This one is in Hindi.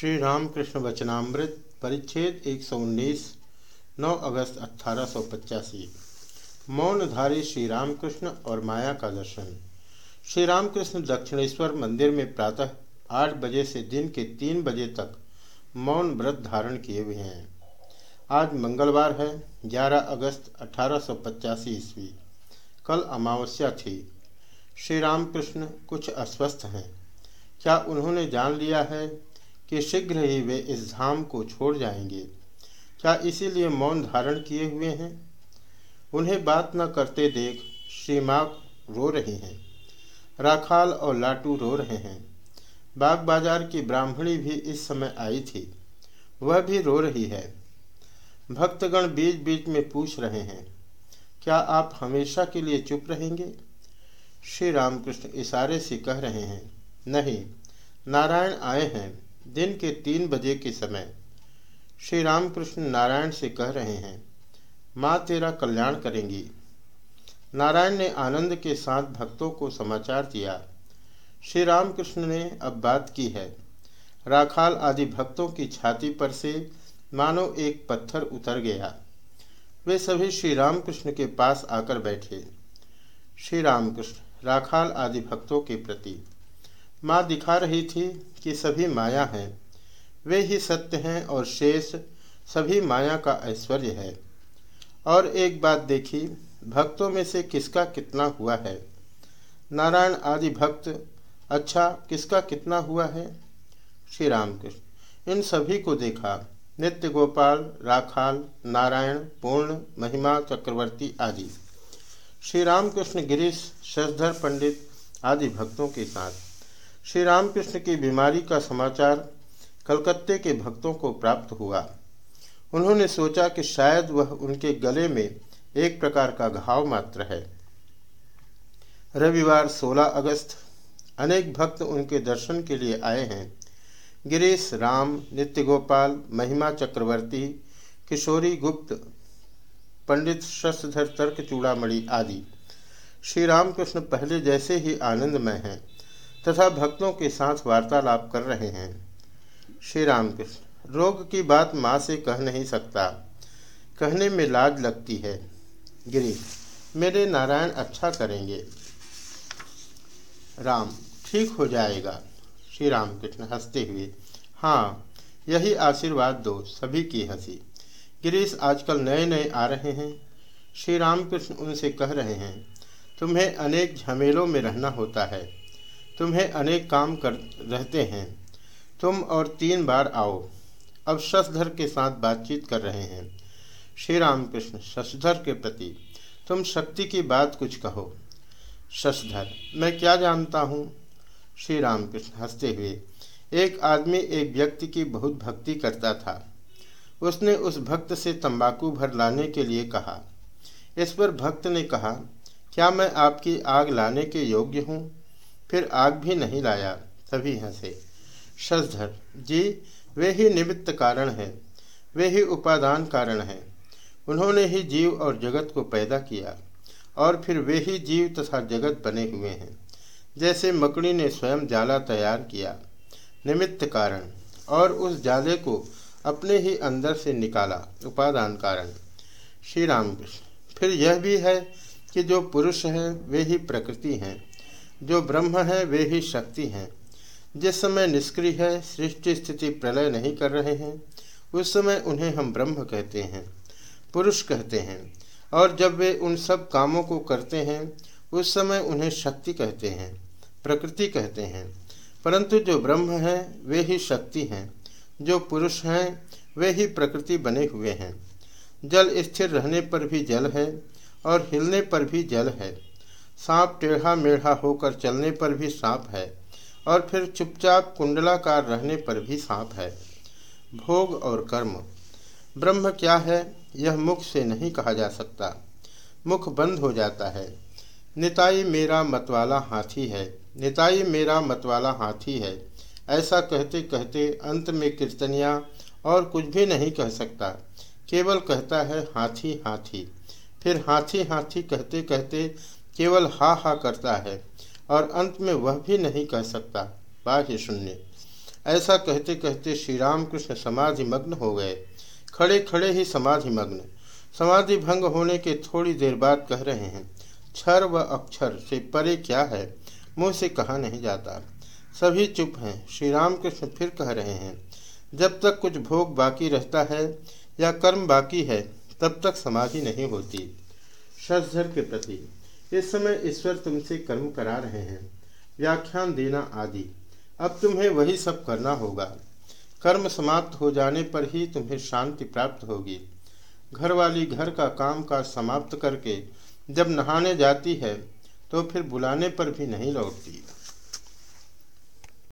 श्री रामकृष्ण वचनामृत, परिच्छेद 119 9 अगस्त अठारह मौनधारी श्री रामकृष्ण और माया का दर्शन। श्री रामकृष्ण दक्षिणेश्वर मंदिर में प्रातः आठ बजे से दिन के तीन बजे तक मौन व्रत धारण किए हुए हैं। आज मंगलवार है 11 अगस्त अठारह ईस्वी। कल अमावस्या थी। श्री रामकृष्ण कुछ अस्वस्थ हैं। क्या उन्होंने जान लिया है कि शीघ्र ही वे इस धाम को छोड़ जाएँगे। क्या इसीलिए मौन धारण किए हुए हैं? उन्हें बात न करते देख श्री रो रही हैं। राखाल और लाटू रो रहे हैं। बाग बाज़ार की ब्राह्मणी भी इस समय आई थी। वह भी रो रही है। भक्तगण बीच बीच में पूछ रहे हैं, क्या आप हमेशा के लिए चुप रहेंगे? श्री रामकृष्ण इशारे से कह रहे हैं, नहीं, नारायण आए हैं। दिन के तीन बजे के समय श्री रामकृष्ण नारायण से कह रहे हैं, माँ तेरा कल्याण करेंगी। नारायण ने आनंद के साथ भक्तों को समाचार दिया। श्री रामकृष्ण ने अब बात की है। राखाल आदि भक्तों की छाती पर से मानो एक पत्थर उतर गया। वे सभी श्री रामकृष्ण के पास आकर बैठे। श्री रामकृष्ण, राखाल आदि भक्तों के प्रति माँ दिखा रही थी कि सभी माया हैं। वे ही सत्य हैं और शेष, सभी माया का ऐश्वर्य है। और एक बात देखी, भक्तों में से किसका कितना हुआ है? नारायण आदि भक्त अच्छा किसका कितना हुआ है? श्री रामकृष्ण इन सभी को देखा, नित्य गोपाल, राखाल, नारायण, पूर्ण, महिमा, चक्रवर्ती आदि। श्री रामकृष्ण गिरीश शशधर पंडित आदि भक्तों के साथ। श्री रामकृष्ण की बीमारी का समाचार कलकत्ते के भक्तों को प्राप्त हुआ। उन्होंने सोचा कि शायद वह उनके गले में एक प्रकार का घाव मात्र है। रविवार 16 अगस्त, अनेक भक्त उनके दर्शन के लिए आए हैं। गिरीश राम नित्य गोपाल महिमा चक्रवर्ती, किशोरी गुप्त, पंडित शस्त्रधर तर्क चूड़ामणि आदि। श्री रामकृष्ण पहले जैसे ही आनंदमय हैं। तथा भक्तों के साथ वार्तालाप कर रहे हैं। श्री रामकृष्ण रोग की बात माँ से कह नहीं सकता। कहने में लाज लगती है। गिरी, मेरे नारायण अच्छा करेंगे। राम, ठीक हो जाएगा। श्री रामकृष्ण हँसते हुए हाँ यही आशीर्वाद दो सभी की हँसी। गिरीश आजकल नए नए आ रहे हैं। श्री रामकृष्ण उनसे कह रहे हैं, तुम्हें अनेक झमेलों में रहना होता है। तुम्हें अनेक काम कर रहते हैं। तुम और तीन बार आओ। अब शशधर के साथ बातचीत कर रहे हैं। श्री रामकृष्ण शशधर के प्रति, तुम शक्ति की बात कुछ कहो। शशधर, मैं क्या जानता हूँ? श्री रामकृष्ण हँसते हुए, एक आदमी एक व्यक्ति की बहुत भक्ति करता था। उसने उस भक्त से तंबाकू भर लाने के लिए कहा। इस पर भक्त ने कहा, क्या मैं आपकी आग लाने के योग्य हूँ? फिर आग भी नहीं लाया सभी हंसे। शशधर जी, वे ही निमित्त कारण हैं, वे ही उपादान कारण हैं। उन्होंने ही जीव और जगत को पैदा किया, और फिर वे ही जीव तथा जगत बने हुए हैं। जैसे मकड़ी ने स्वयं जाला तैयार किया, निमित्त कारण, और उस जाले को अपने ही अंदर से निकाला, उपादान कारण। श्री रामकृष्ण फिर यह भी है कि जो पुरुष है, वे ही प्रकृति हैं। जो ब्रह्म है, वे ही शक्ति हैं। जिस समय निष्क्रिय है, सृष्टि स्थिति प्रलय नहीं कर रहे हैं, उस समय उन्हें हम ब्रह्म कहते हैं, पुरुष कहते हैं। और जब वे उन सब कामों को करते हैं, उस समय उन्हें शक्ति कहते हैं, प्रकृति कहते हैं। परंतु जो ब्रह्म है, वे ही शक्ति हैं। जो पुरुष हैं, वे ही प्रकृति बने हुए हैं। जल स्थिर रहने पर भी जल है, और हिलने पर भी जल है। सांप टेढ़ा मेढ़ा होकर चलने पर भी सांप है और फिर चुपचाप कुंडलाकार रहने पर भी सांप है। भोग और कर्म। ब्रह्म क्या है, यह मुख से नहीं कहा जा सकता। मुख बंद हो जाता है। निताई मेरा मतवाला हाथी है। निताई मेरा मतवाला हाथी है। ऐसा कहते कहते अंत में कीर्तनिया और कुछ भी नहीं कह सकता। केवल कहता है हाथी हाथी। फिर हाथी हाथी कहते कहते केवल हा हा करता है और अंत में वह भी नहीं कह सकता। बाह्य शून्य ऐसा कहते कहते श्री रामकृष्ण समाधि मग्न हो गए। खड़े खड़े ही समाधि मग्न समाधि भंग होने के थोड़ी देर बाद कह रहे हैं क्षर व अक्षर से परे क्या है? मुँह से कहा नहीं जाता? सभी चुप हैं। श्री रामकृष्ण फिर कह रहे हैं, जब तक कुछ भोग बाकी रहता है या कर्म बाकी है, तब तक समाधि नहीं होती। श्रद्धर के प्रति। इस समय ईश्वर तुमसे कर्म करा रहे हैं, व्याख्यान देना आदि। अब तुम्हें वही सब करना होगा। कर्म समाप्त हो जाने पर ही तुम्हें शांति प्राप्त होगी। घर वाली घर का काम काज समाप्त करके जब नहाने जाती है तो फिर बुलाने पर भी नहीं लौटती।